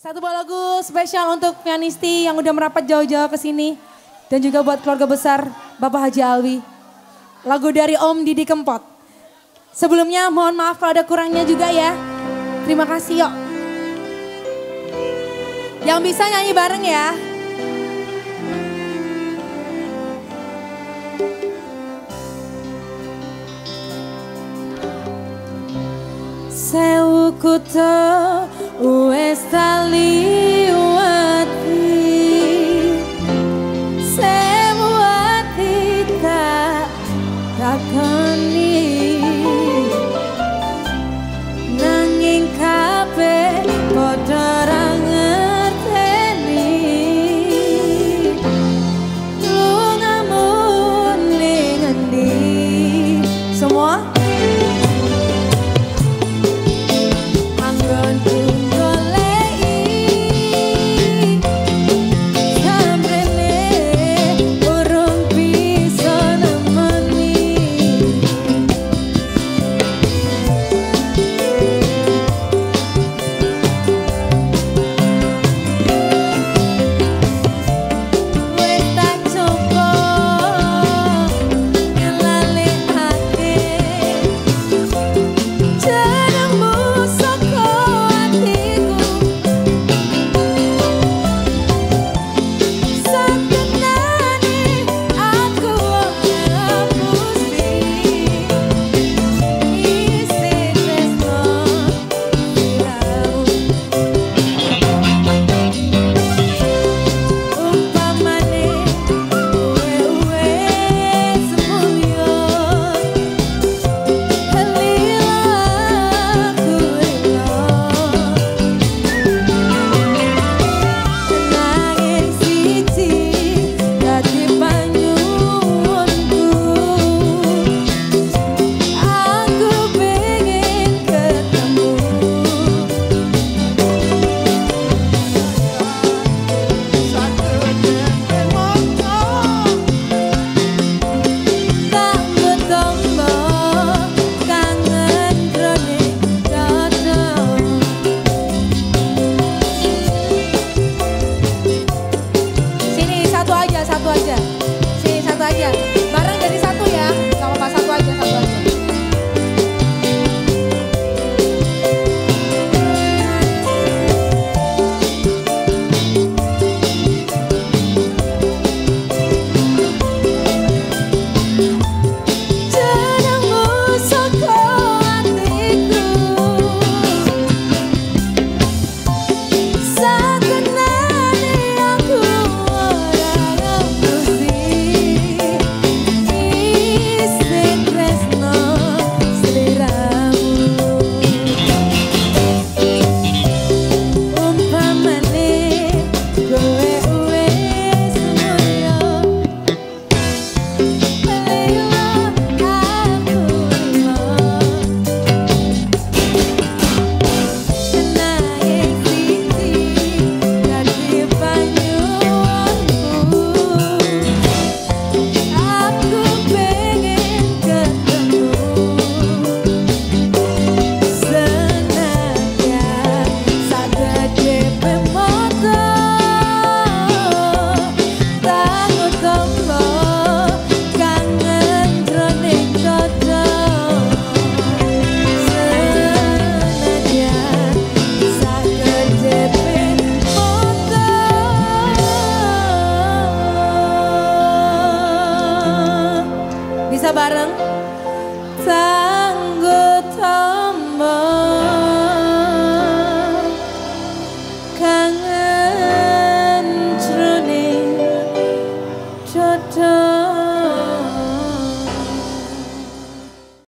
Satu buah lagu spesial untuk pianisti yang udah merapat jauh-jauh ke sini dan juga buat keluarga besar Bapak Haji Alwi. Lagu dari Om Didi Kempot. Sebelumnya mohon maaf kalau ada kurangnya juga ya. Terima kasih yuk. Yang bisa nyanyi bareng ya. Sewu kutu o está. bareng tanggo tombo